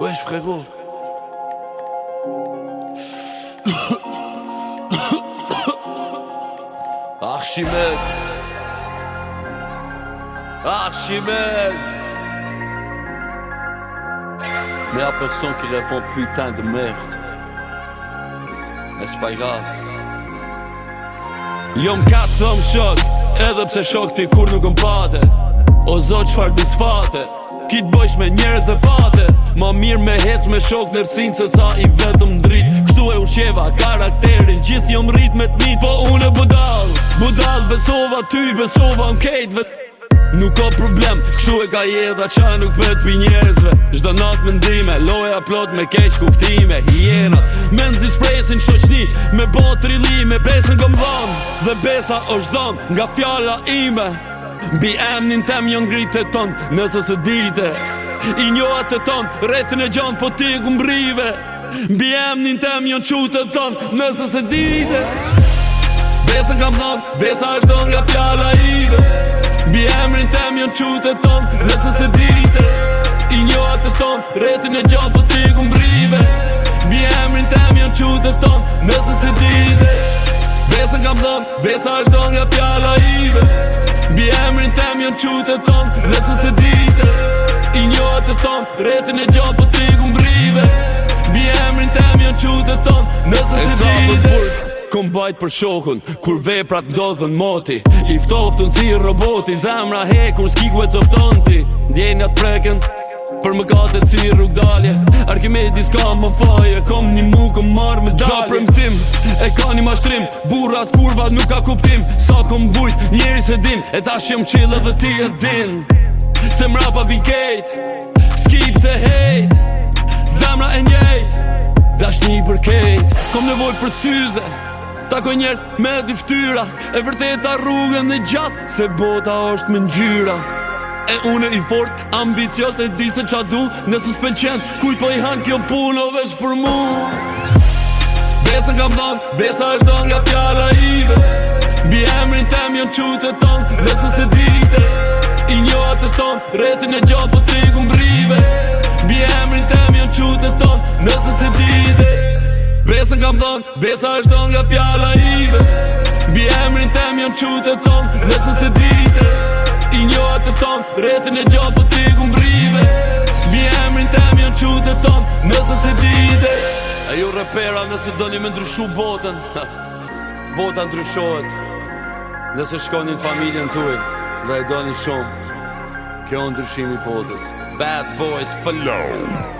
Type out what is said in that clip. Wesh frérot Archimède Archimède Mais à personne qui répond putain de merde Mais c'est pas grave Jom ka thom shok Edhe pse shok ti kur nuk më pate O zot qëfar disfate Ki të me njerës dhe fate Ma mirë me hec me shok nërsin Se sa i vetëm drit Këtu e usheva karakterin Gjith jom rrit me të mit Po unë e budal Budal besova ty Besova në Nuk ka problem Këtu e ka jedha qa nuk vet për njerëzve Gjda natë me Loja plot me kejsh kuptime Hienat Me nëzi spresin qëto qëni Me botë rili Me besën gëmë vanë Dhe besa është dhëmë Nga fjalla ime Bi emnin tem jo ngritë ton Nëse së dite I njohat të ton Rethin e gjon Po ti ku mbrive Bi emnin tem jo në ton Nëse së dite Besën kam dhon Besa është dhon nga fjalla ive Bi emrin tem jo në ton Nëse së dite I njohat të ton Rethin e gjon Po ti ku mbrive Bi emrin tem jo në ton Nëse së dite Besën kam dhon Besa është dhon nga fjalla ive Besën kam dhon Bi emrin tem janë qute ton Nëse se dite I njohet e ton Retin e gjopë po t'i kum brive Bi emrin tem janë qute ton Nëse se dite Kom bajt për shokën, kur veprat pra moti I moti si roboti, zemra he, kur s'kikve të ti Ndjenja t'preken Për më gatë e cilë rrug dalje Arkimedis ka më faje Kom një mu kom marrë me dalje Gjda për mëtim E ka një mashtrim Burrat kurvat nuk ka kuptim Sa kom vujt njeri se din E tash jem qilë dhe ti e din Se mra pa vikejt Skip se hejt Zemra e njejt Dash një për kejt Kom nevoj për syze Takoj njerës me dy ftyra E vërteta rrugën e gjatë Se bota është më ngjyra Se bota është më njyra e une i fort Ambicios e di se qa du Në sus Kuj po i han kjo puno vesh për mu Besën kam dham Besa është shdo nga fjala i dhe Bi emrin tem jon qut ton Nëse se dite I njoha të ton Rethin e gjon po ti brive Bi emrin tem jon qut ton Nëse se dite Besën kam dham Besa është shdo nga fjala i dhe Bi emrin tem jon qut ton Nëse se dite se dite I njo atë të tonë, e gjopë po t'i ku mbrive Mi emrin të emi janë qutë të tonë, nëse se dite A ju repera nëse do një me ndryshu botën Botën ndryshohet Nëse shkonin familjen të ujë Dhe i do një shumë Kjo ndryshimi botës Bad boys for love